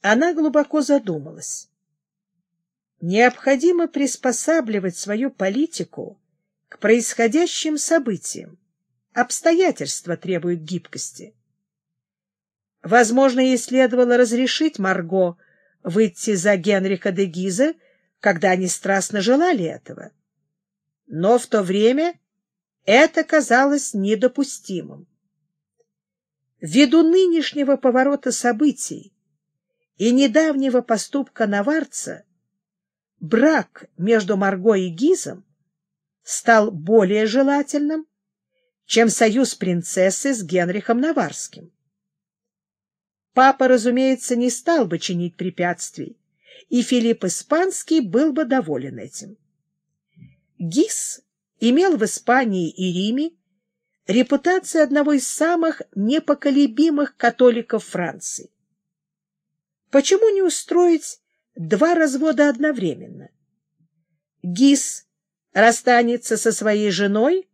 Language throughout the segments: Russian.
Она глубоко задумалась. Необходимо приспосабливать свою политику к происходящим событиям. Обстоятельства требуют гибкости. Возможно, ей следовало разрешить Марго выйти за Генриха де Гиза, когда они страстно желали этого. Но в то время это казалось недопустимым. Ввиду нынешнего поворота событий и недавнего поступка Наварца брак между Марго и Гизом стал более желательным, чем союз принцессы с Генрихом Наварским. Папа, разумеется, не стал бы чинить препятствий, и Филипп Испанский был бы доволен этим. Гиз имел в Испании и Риме репутацию одного из самых непоколебимых католиков Франции. Почему не устроить два развода одновременно? Гиз расстанется со своей женой,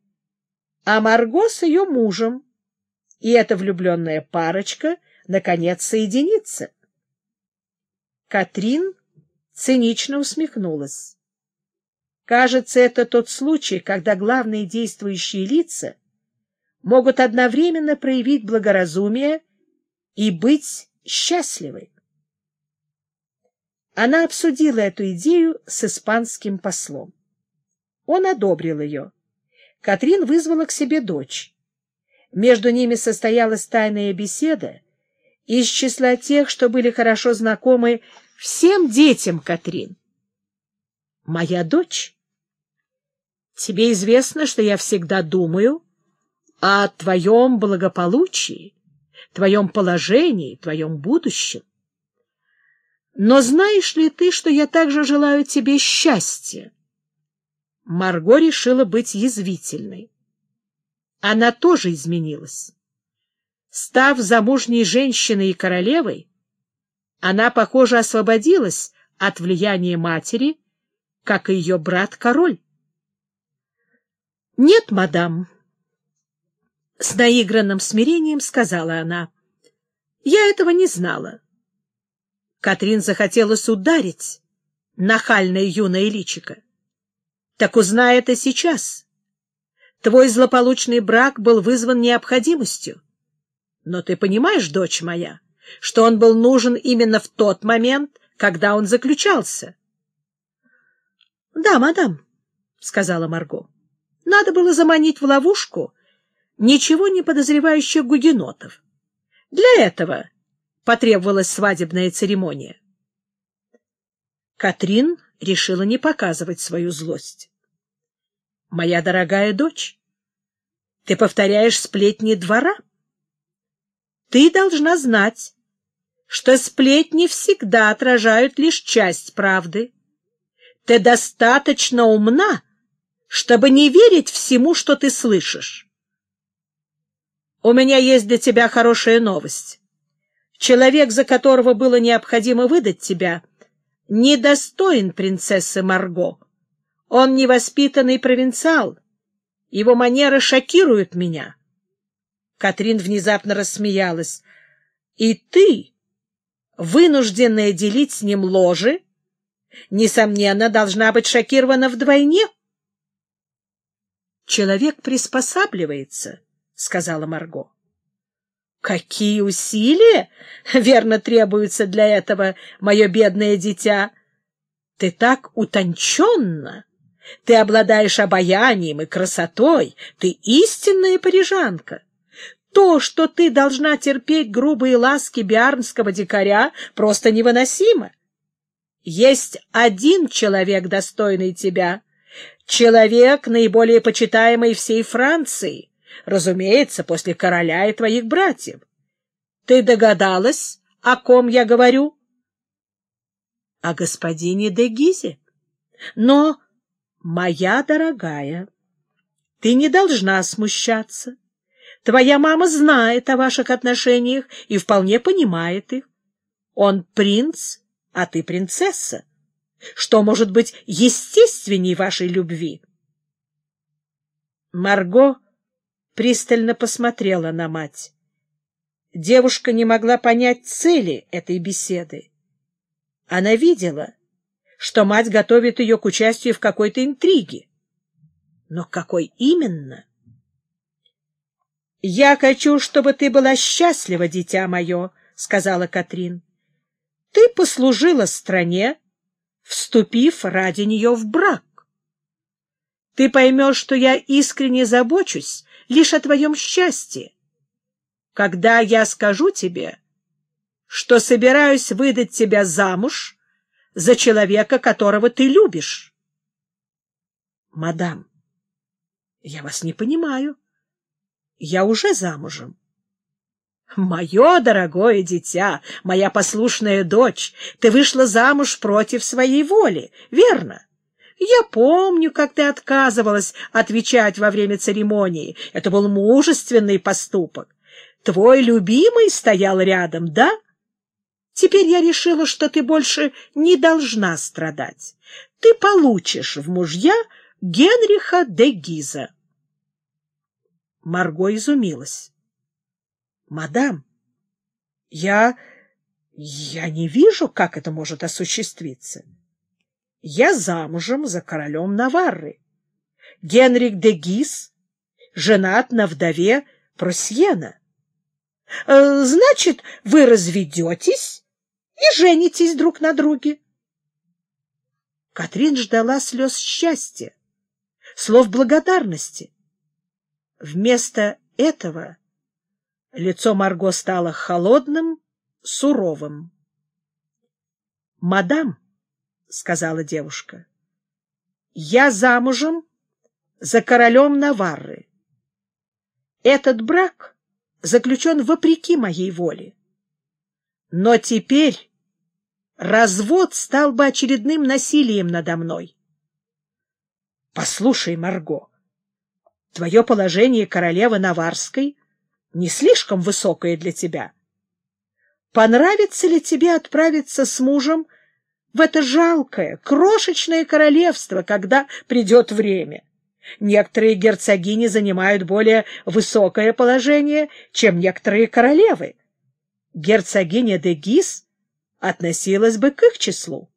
а Марго с ее мужем, и эта влюбленная парочка, наконец, соединится. Катрин цинично усмехнулась. Кажется, это тот случай, когда главные действующие лица могут одновременно проявить благоразумие и быть счастливы. Она обсудила эту идею с испанским послом. Он одобрил ее. Катрин вызвала к себе дочь. Между ними состоялась тайная беседа из числа тех, что были хорошо знакомы всем детям Катрин. «Моя дочь, тебе известно, что я всегда думаю о твоем благополучии, твоем положении, твоем будущем. Но знаешь ли ты, что я также желаю тебе счастья?» Марго решила быть язвительной. Она тоже изменилась. Став замужней женщиной и королевой, она, похоже, освободилась от влияния матери, как и ее брат-король. — Нет, мадам, — с наигранным смирением сказала она, — я этого не знала. Катрин захотелось ударить нахальное юное личико. Так узнай это сейчас. Твой злополучный брак был вызван необходимостью. Но ты понимаешь, дочь моя, что он был нужен именно в тот момент, когда он заключался? — Да, мадам, — сказала Марго. — Надо было заманить в ловушку ничего не подозревающих гугенотов. Для этого потребовалась свадебная церемония. Катрин решила не показывать свою злость. «Моя дорогая дочь, ты повторяешь сплетни двора? Ты должна знать, что сплетни всегда отражают лишь часть правды. Ты достаточно умна, чтобы не верить всему, что ты слышишь. У меня есть для тебя хорошая новость. Человек, за которого было необходимо выдать тебя — недостоин принцессы Марго. Он невоспитанный провинциал. Его манеры шокируют меня. Катрин внезапно рассмеялась. И ты, вынужденная делить с ним ложе, несомненно, должна быть шокирована вдвойне. Человек приспосабливается, — сказала Марго. Какие усилия, верно, требуются для этого, мое бедное дитя? Ты так утонченна, ты обладаешь обаянием и красотой, ты истинная парижанка. То, что ты должна терпеть грубые ласки биарнского дикаря, просто невыносимо. Есть один человек, достойный тебя, человек, наиболее почитаемый всей Франции — разумеется, после короля и твоих братьев. Ты догадалась, о ком я говорю? — О господине де Гизе. Но, моя дорогая, ты не должна смущаться. Твоя мама знает о ваших отношениях и вполне понимает их. Он принц, а ты принцесса. Что может быть естественней вашей любви? Марго пристально посмотрела на мать. Девушка не могла понять цели этой беседы. Она видела, что мать готовит ее к участию в какой-то интриге. Но какой именно? «Я хочу, чтобы ты была счастлива, дитя мое», — сказала Катрин. «Ты послужила стране, вступив ради нее в брак. Ты поймешь, что я искренне забочусь лишь о твоем счастье. Когда я скажу тебе, что собираюсь выдать тебя замуж за человека, которого ты любишь. Мадам, я вас не понимаю. Я уже замужем. Мое дорогое дитя, моя послушная дочь, ты вышла замуж против своей воли, верно? Я помню, как ты отказывалась отвечать во время церемонии. Это был мужественный поступок. Твой любимый стоял рядом, да? Теперь я решила, что ты больше не должна страдать. Ты получишь в мужья Генриха де Гиза. Марго изумилась. — Мадам, я... я не вижу, как это может осуществиться. Я замужем за королем Наварры. Генрих де Гиз женат на вдове Просьена. Э, значит, вы разведетесь и женитесь друг на друге. Катрин ждала слез счастья, слов благодарности. Вместо этого лицо Марго стало холодным, суровым. «Мадам», — сказала девушка, — «я замужем за королем Наварры. Этот брак заключен вопреки моей воле. Но теперь развод стал бы очередным насилием надо мной. Послушай, Марго, твое положение королевы Наварской не слишком высокое для тебя. Понравится ли тебе отправиться с мужем в это жалкое, крошечное королевство, когда придет время? Некоторые герцогини занимают более высокое положение, чем некоторые королевы герцогиня де Гис относилась бы к их числу.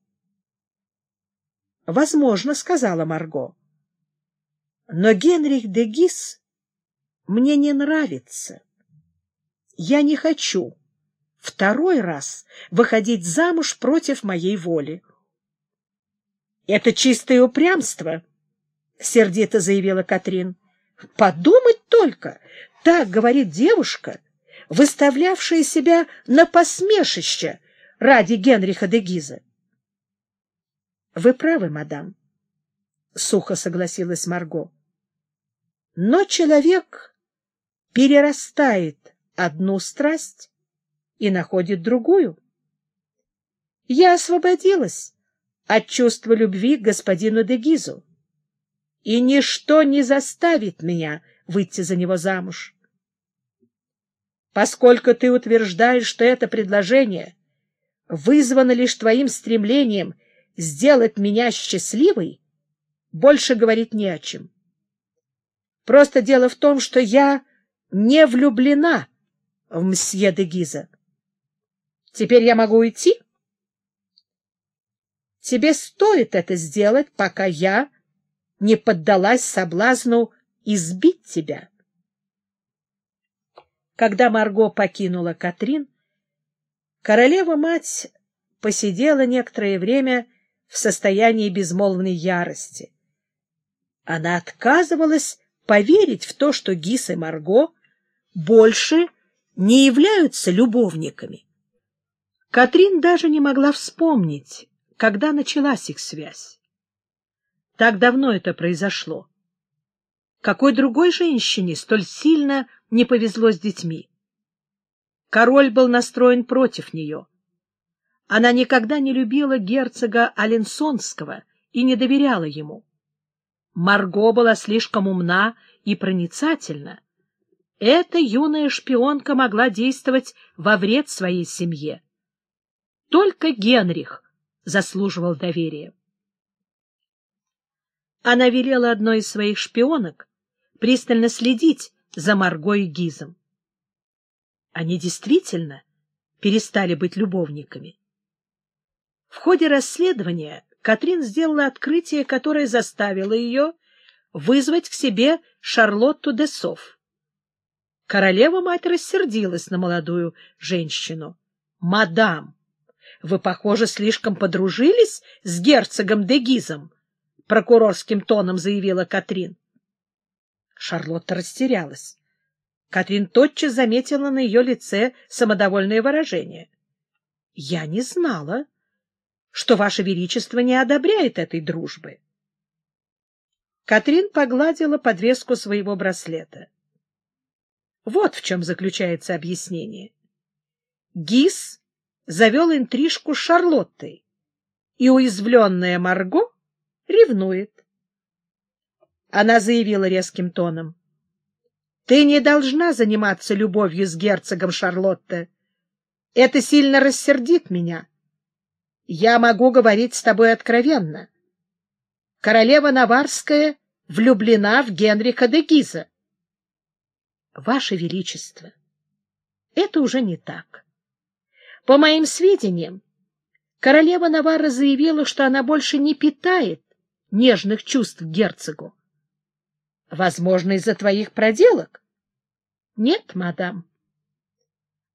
«Возможно», — сказала Марго. «Но Генрих де Гис мне не нравится. Я не хочу второй раз выходить замуж против моей воли». «Это чистое упрямство», — сердито заявила Катрин. «Подумать только! Так говорит девушка, выставлявшая себя на посмешище ради Генриха де Гиза. — Вы правы, мадам, — сухо согласилась Марго. — Но человек перерастает одну страсть и находит другую. Я освободилась от чувства любви к господину де Гизу, и ничто не заставит меня выйти за него замуж. Поскольку ты утверждаешь, что это предложение вызвано лишь твоим стремлением сделать меня счастливой, больше говорить не о чем. Просто дело в том, что я не влюблена в мсье де Гиза. Теперь я могу уйти? Тебе стоит это сделать, пока я не поддалась соблазну избить тебя. Когда Марго покинула Катрин, королева-мать посидела некоторое время в состоянии безмолвной ярости. Она отказывалась поверить в то, что Гис и Марго больше не являются любовниками. Катрин даже не могла вспомнить, когда началась их связь. Так давно это произошло. Какой другой женщине столь сильно не повезло с детьми? Король был настроен против нее. Она никогда не любила герцога Аленсонского и не доверяла ему. Марго была слишком умна и проницательна. Эта юная шпионка могла действовать во вред своей семье. Только Генрих заслуживал доверия. Она велела одной из своих шпионок пристально следить за Марго и Гизом. Они действительно перестали быть любовниками. В ходе расследования Катрин сделала открытие, которое заставило ее вызвать к себе Шарлотту де Софф. Королева-мать рассердилась на молодую женщину. — Мадам, вы, похоже, слишком подружились с герцогом де Гизом, — прокурорским тоном заявила Катрин. Шарлотта растерялась. Катрин тотчас заметила на ее лице самодовольное выражение. — Я не знала, что Ваше Величество не одобряет этой дружбы. Катрин погладила подвеску своего браслета. Вот в чем заключается объяснение. Гис завел интрижку с Шарлоттой, и уязвленная Марго ревнует. Она заявила резким тоном. — Ты не должна заниматься любовью с герцогом Шарлотта. Это сильно рассердит меня. Я могу говорить с тобой откровенно. Королева Наварская влюблена в Генриха де Гиза. Ваше Величество, это уже не так. По моим сведениям, королева Наварра заявила, что она больше не питает нежных чувств герцогу. Возможно, из-за твоих проделок? Нет, мадам.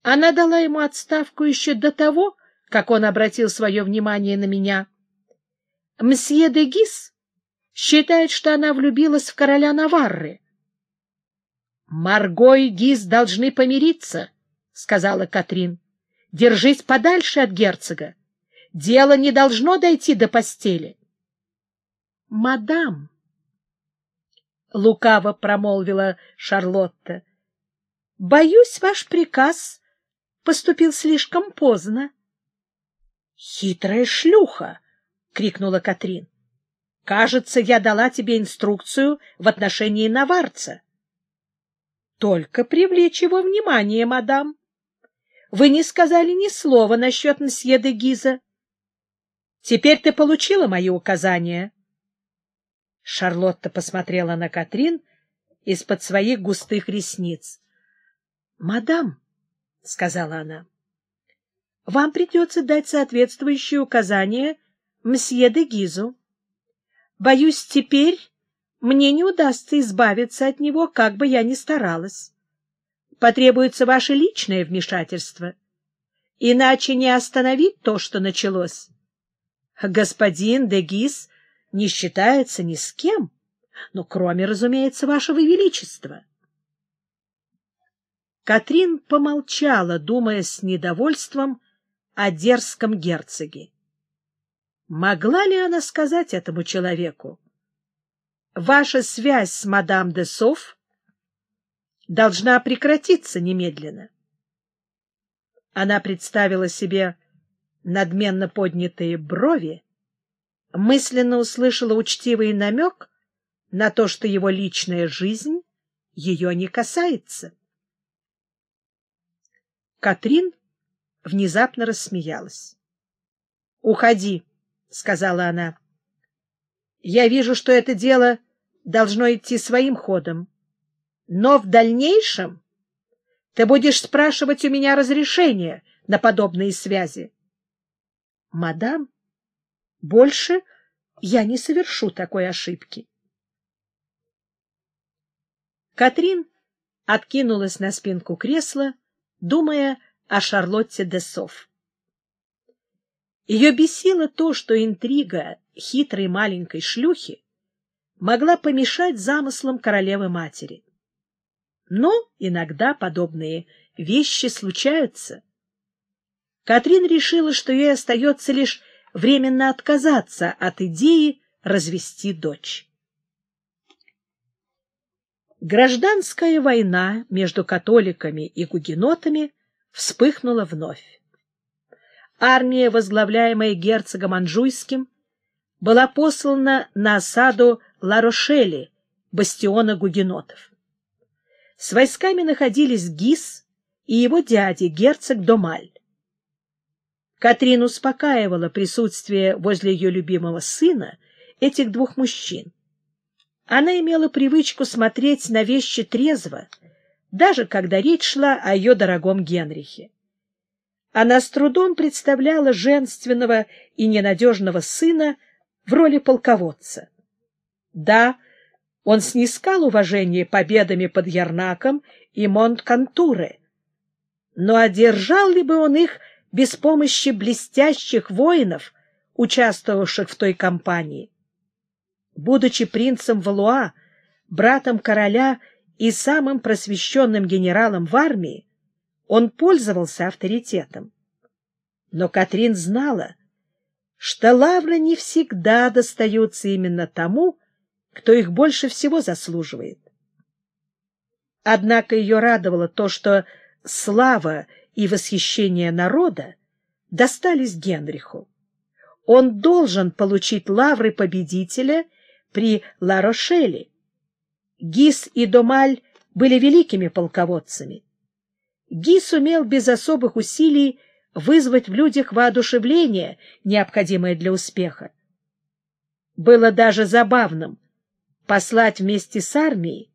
Она дала ему отставку еще до того, как он обратил свое внимание на меня. Мсье де Гис считает, что она влюбилась в короля Наварры. — Марго и Гис должны помириться, — сказала Катрин. — Держись подальше от герцога. Дело не должно дойти до постели. — Мадам, — лукаво промолвила Шарлотта, — боюсь, ваш приказ поступил слишком поздно. «Хитрая шлюха!» — крикнула Катрин. «Кажется, я дала тебе инструкцию в отношении наварца». «Только привлечь его внимание, мадам. Вы не сказали ни слова насчет мсье де Гиза. Теперь ты получила мои указания». Шарлотта посмотрела на Катрин из-под своих густых ресниц. — Мадам, — сказала она, вам придется дать соответствующие указания мсье де Гизу. Боюсь, теперь мне не удастся избавиться от него, как бы я ни старалась. Потребуется ваше личное вмешательство, иначе не остановить то, что началось. Господин де Гиз не считается ни с кем, ну, кроме, разумеется, вашего величества. Катрин помолчала, думая с недовольством о дерзком герцоге. Могла ли она сказать этому человеку? Ваша связь с мадам де Соф должна прекратиться немедленно. Она представила себе надменно поднятые брови, мысленно услышала учтивый намек на то, что его личная жизнь ее не касается. Катрин внезапно рассмеялась. — Уходи, — сказала она. — Я вижу, что это дело должно идти своим ходом. Но в дальнейшем ты будешь спрашивать у меня разрешения на подобные связи. — Мадам, больше я не совершу такой ошибки. Катрин откинулась на спинку кресла, думая о Шарлотте де Софф. Ее бесило то, что интрига хитрой маленькой шлюхи могла помешать замыслам королевы-матери. Но иногда подобные вещи случаются. Катрин решила, что ей остается лишь временно отказаться от идеи развести дочь. Гражданская война между католиками и гугенотами вспыхнула вновь. Армия, возглавляемая герцогом Анжуйским, была послана на осаду Ларошели, бастиона гугенотов. С войсками находились Гис и его дядя, герцог Домаль. Катрин успокаивала присутствие возле ее любимого сына этих двух мужчин. Она имела привычку смотреть на вещи трезво, даже когда речь шла о ее дорогом Генрихе. она с трудом представляла женственного и ненадежного сына в роли полководца. Да, он снискал уважение победами под Ярнаком и Монткантуре, но одержал ли бы он их без помощи блестящих воинов, участвовавших в той кампании? Будучи принцем Валуа, братом короля и самым просвещенным генералом в армии, он пользовался авторитетом. Но Катрин знала, что лавры не всегда достаются именно тому, кто их больше всего заслуживает. Однако ее радовало то, что слава и восхищение народа достались Генриху. Он должен получить лавры победителя при Ларошеле. Гис и Домаль были великими полководцами. Ги сумел без особых усилий вызвать в людях воодушевление, необходимое для успеха. Было даже забавным послать вместе с армией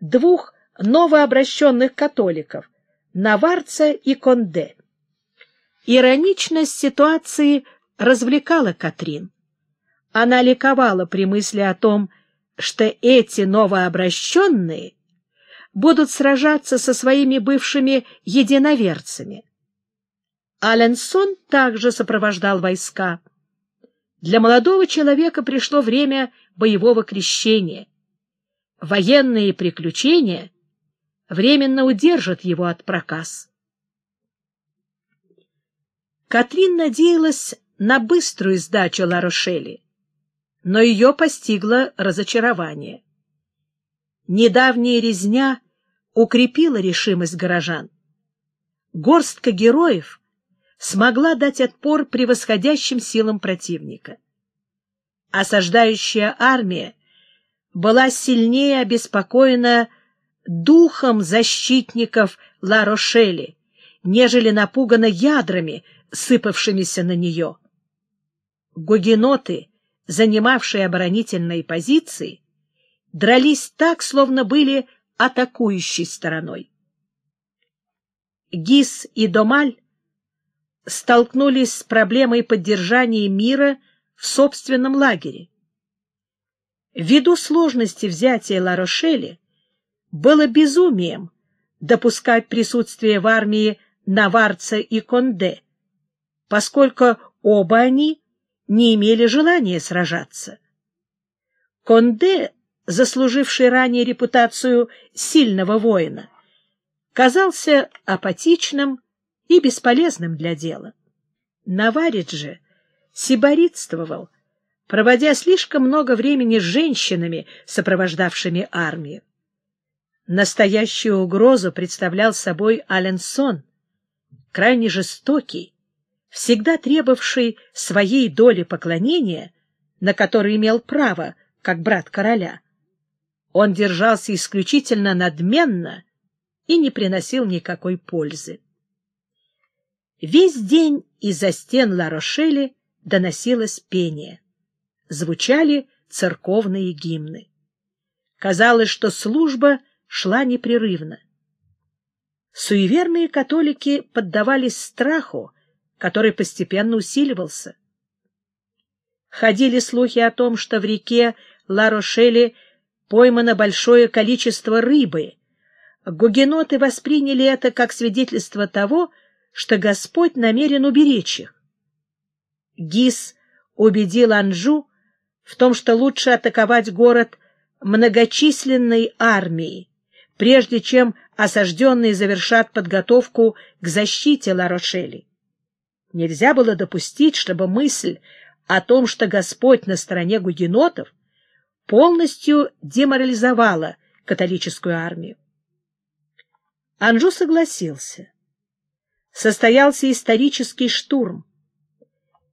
двух новообращенных католиков — Наварца и Конде. Ироничность ситуации развлекала Катрин. Она ликовала при мысли о том, что эти новообращенные будут сражаться со своими бывшими единоверцами. Аленсон также сопровождал войска. Для молодого человека пришло время боевого крещения. Военные приключения временно удержат его от проказ. Катрин надеялась на быструю сдачу Ларошели, но ее постигло разочарование. Недавняя резня укрепила решимость горожан. Горстка героев смогла дать отпор превосходящим силам противника. Осаждающая армия была сильнее обеспокоена духом защитников Ла-Рошели, нежели напугана ядрами, сыпавшимися на нее. Гугеноты, занимавшие оборонительные позиции, дрались так, словно были атакующей стороной. Гис и Домаль столкнулись с проблемой поддержания мира в собственном лагере. Ввиду сложности взятия Ла-Рошели было безумием допускать присутствие в армии Наварца и Конде, поскольку оба они не имели желания сражаться. Конде, заслуживший ранее репутацию сильного воина, казался апатичным и бесполезным для дела. Наварец же сиборитствовал, проводя слишком много времени с женщинами, сопровождавшими армию. Настоящую угрозу представлял собой Аленсон, крайне жестокий, всегда требовавший своей доли поклонения, на который имел право, как брат короля. Он держался исключительно надменно и не приносил никакой пользы. Весь день из-за стен Ла-Рошели доносилось пение звучали церковные гимны. Казалось, что служба шла непрерывно. Суеверные католики поддавались страху, который постепенно усиливался. Ходили слухи о том, что в реке Ла-Рошеле поймано большое количество рыбы. Гугеноты восприняли это как свидетельство того, что Господь намерен уберечь их. Гис убедил Анжу в том, что лучше атаковать город многочисленной армией, прежде чем осажденные завершат подготовку к защите Ларошели. Нельзя было допустить, чтобы мысль о том, что Господь на стороне гугенотов, полностью деморализовала католическую армию. Анжу согласился. Состоялся исторический штурм,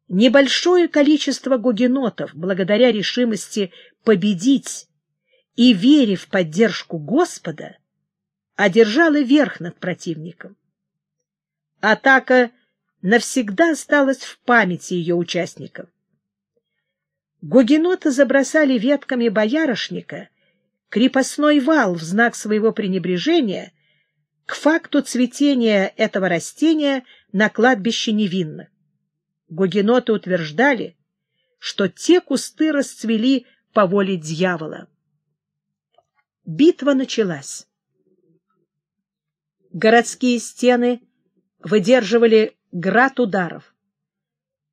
Небольшое количество гугенотов, благодаря решимости победить и вере в поддержку Господа, одержало верх над противником. Атака навсегда осталась в памяти ее участников. Гугеноты забросали ветками боярышника крепостной вал в знак своего пренебрежения к факту цветения этого растения на кладбище невинных. Гугеноты утверждали, что те кусты расцвели по воле дьявола. Битва началась. Городские стены выдерживали град ударов.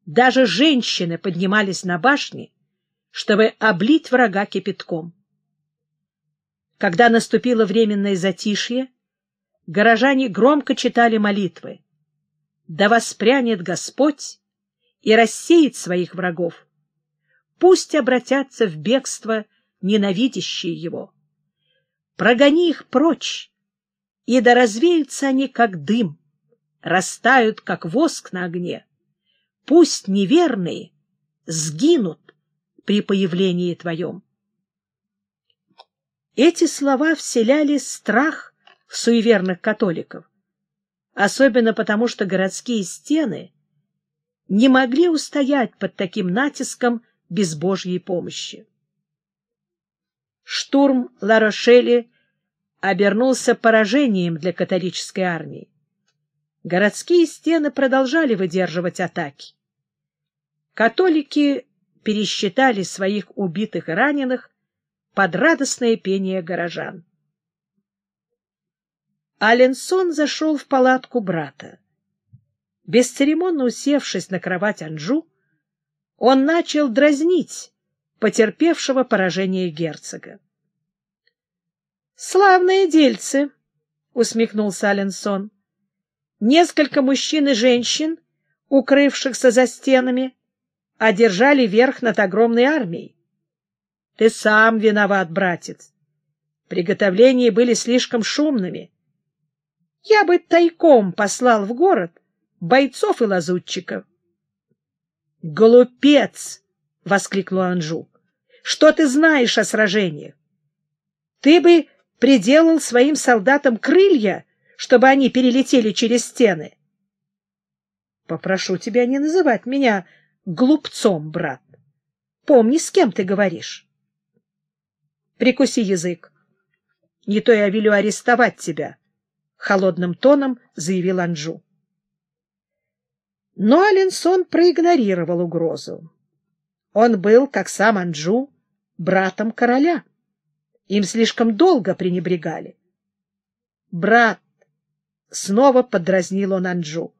Даже женщины поднимались на башни, чтобы облить врага кипятком. Когда наступило временное затишье, горожане громко читали молитвы. «Да воспрянет Господь и рассеет своих врагов. Пусть обратятся в бегство ненавидящие его. Прогони их прочь, и да развеются они, как дым, растают, как воск на огне. Пусть неверные сгинут при появлении Твоем. Эти слова вселяли страх в суеверных католиков, особенно потому, что городские стены не могли устоять под таким натиском без Божьей помощи. Штурм Ларошели обернулся поражением для католической армии. Городские стены продолжали выдерживать атаки. Католики пересчитали своих убитых и раненых под радостное пение горожан. Аленсон зашел в палатку брата. Бесцеремонно усевшись на кровать Анжу, он начал дразнить потерпевшего поражение герцога. — Славные дельцы! — усмехнулся Аленсон. — Несколько мужчин и женщин, укрывшихся за стенами, одержали верх над огромной армией. Ты сам виноват, братец. Приготовления были слишком шумными. Я бы тайком послал в город бойцов и лазутчиков. «Глупец!» — воскликнул Анжу. «Что ты знаешь о сражениях? Ты бы приделал своим солдатам крылья, чтобы они перелетели через стены. Попрошу тебя не называть меня глупцом, брат. Помни, с кем ты говоришь. Прикуси язык. Не то я велю арестовать тебя, — холодным тоном заявил Анжу. Но Аленсон проигнорировал угрозу. Он был, как сам Анджу, братом короля. Им слишком долго пренебрегали. «Брат!» — снова подразнил он Анджу.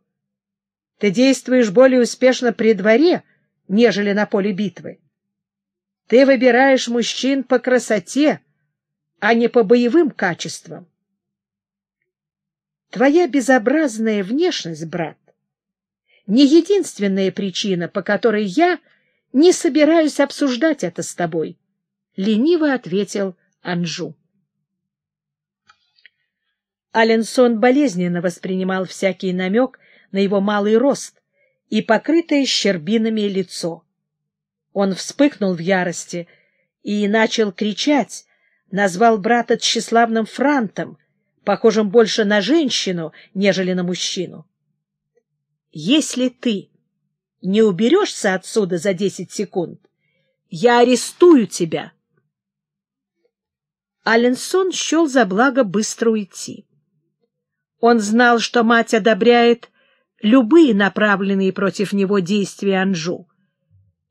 «Ты действуешь более успешно при дворе, нежели на поле битвы. Ты выбираешь мужчин по красоте, а не по боевым качествам. Твоя безобразная внешность, брат, не единственная причина, по которой я не собираюсь обсуждать это с тобой, — лениво ответил Анжу. Аленсон болезненно воспринимал всякий намек на его малый рост и покрытое щербинами лицо. Он вспыхнул в ярости и начал кричать, назвал брата тщеславным франтом, похожим больше на женщину, нежели на мужчину. Если ты не уберешься отсюда за десять секунд, я арестую тебя. Аленсон счел за благо быстро уйти. Он знал, что мать одобряет любые направленные против него действия Анжу.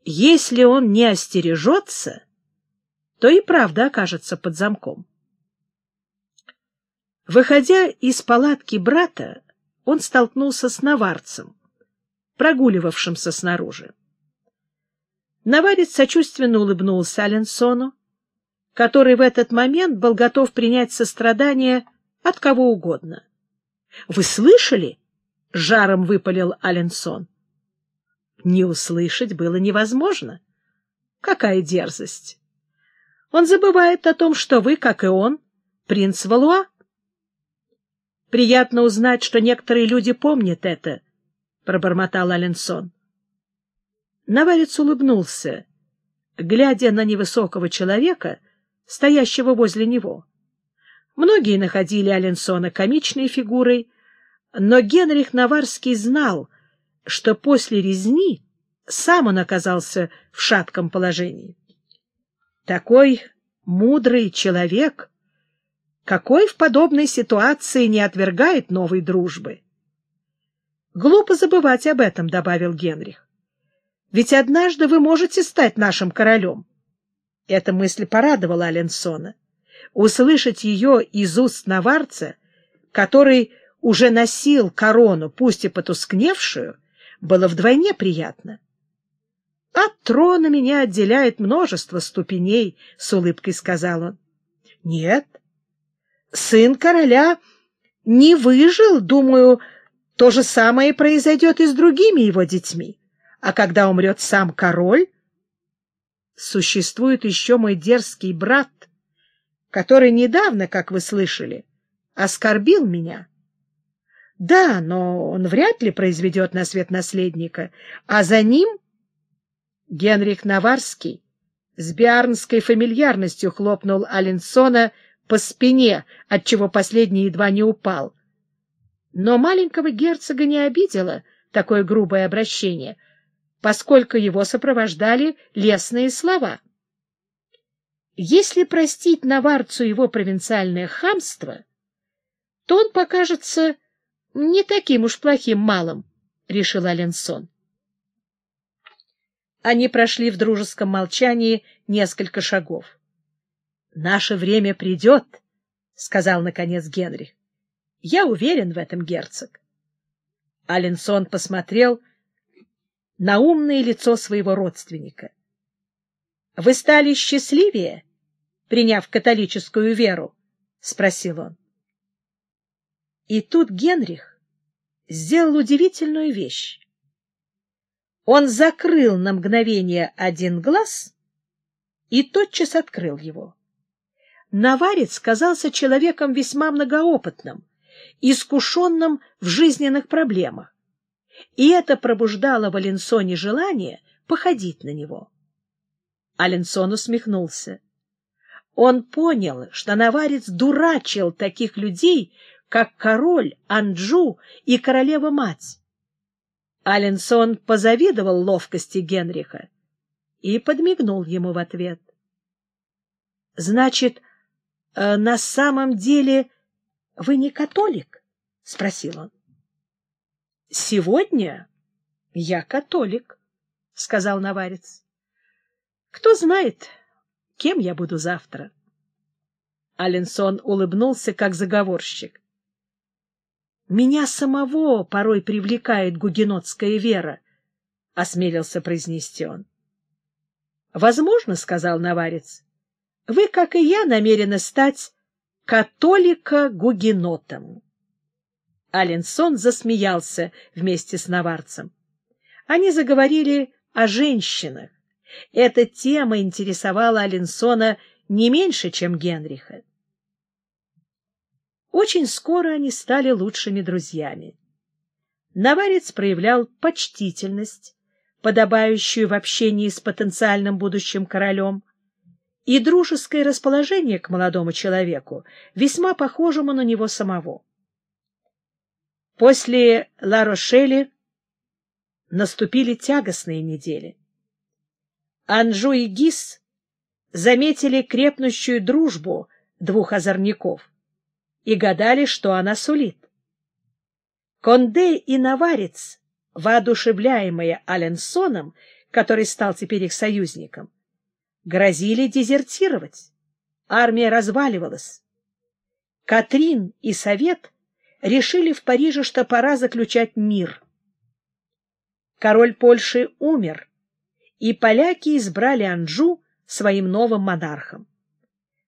Если он не остережется, то и правда окажется под замком. Выходя из палатки брата, он столкнулся с наварцем, прогуливавшимся снаружи. Наварец сочувственно улыбнулся Аленсону, который в этот момент был готов принять сострадание от кого угодно. — Вы слышали? — жаром выпалил Аленсон. Не услышать было невозможно. Какая дерзость! Он забывает о том, что вы, как и он, принц Валуа. Приятно узнать, что некоторые люди помнят это, — пробормотал Аленсон. Наварец улыбнулся, глядя на невысокого человека, стоящего возле него. Многие находили Аленсона комичной фигурой, но Генрих Наварский знал, что после резни сам он оказался в шатком положении. Такой мудрый человек какой в подобной ситуации не отвергает новой дружбы? — Глупо забывать об этом, — добавил Генрих. — Ведь однажды вы можете стать нашим королем. Эта мысль порадовала Аленсона. Услышать ее из уст наварца, который уже носил корону, пусть и потускневшую, было вдвойне приятно. — От трона меня отделяет множество ступеней, — с улыбкой сказал он. — Нет, сын короля не выжил, думаю, то же самое произойдет и с другими его детьми. А когда умрет сам король, существует еще мой дерзкий брат, который недавно, как вы слышали, оскорбил меня. Да, но он вряд ли произведет на свет наследника, а за ним Генрих Наварский с биарнской фамильярностью хлопнул Аленсона по спине, отчего последний едва не упал. Но маленького герцога не обидело такое грубое обращение, поскольку его сопровождали лестные слова. Если простить наварцу его провинциальное хамство, то он покажется не таким уж плохим малым, — решил Аленсон. Они прошли в дружеском молчании несколько шагов. — Наше время придет, — сказал, наконец, Генрих. — Я уверен в этом, герцог. Аленсон посмотрел на умное лицо своего родственника. — Вы стали счастливее, приняв католическую веру? — спросил он. И тут Генрих сделал удивительную вещь. Он закрыл на мгновение один глаз и тотчас открыл его. Наварец казался человеком весьма многоопытным, искушенным в жизненных проблемах, и это пробуждало в Аленсоне желание походить на него. Аленсон усмехнулся. Он понял, что Наварец дурачил таких людей, как король, Анджу и королева-мать. Аленсон позавидовал ловкости Генриха и подмигнул ему в ответ. — Значит, э, на самом деле вы не католик? — спросил он. — Сегодня я католик, — сказал Наварец. — Кто знает, кем я буду завтра. Аленсон улыбнулся, как заговорщик. Меня самого порой привлекает гугенотская вера, — осмелился произнести он. — Возможно, — сказал Наварец, — вы, как и я, намерены стать католика-гугенотом. Аленсон засмеялся вместе с наварцем. Они заговорили о женщинах. Эта тема интересовала Аленсона не меньше, чем Генриха. Очень скоро они стали лучшими друзьями. Наварец проявлял почтительность, подобающую в общении с потенциальным будущим королем, и дружеское расположение к молодому человеку, весьма похожему на него самого. После Ла-Рошели наступили тягостные недели. Анжу и Гис заметили крепнущую дружбу двух озорников и гадали, что она сулит. Конде и Наварец, воодушевляемые Аленсоном, который стал теперь их союзником, грозили дезертировать. Армия разваливалась. Катрин и Совет решили в Париже, что пора заключать мир. Король Польши умер, и поляки избрали Анжу своим новым монархом.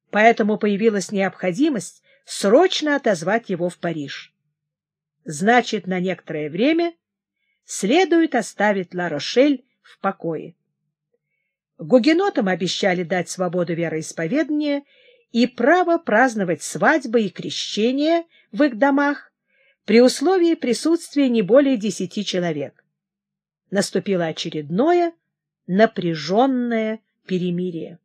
Поэтому появилась необходимость срочно отозвать его в Париж. Значит, на некоторое время следует оставить Ла-Рошель в покое. Гугенотам обещали дать свободу вероисповедания и право праздновать свадьбы и крещения в их домах при условии присутствия не более десяти человек. Наступило очередное напряженное перемирие.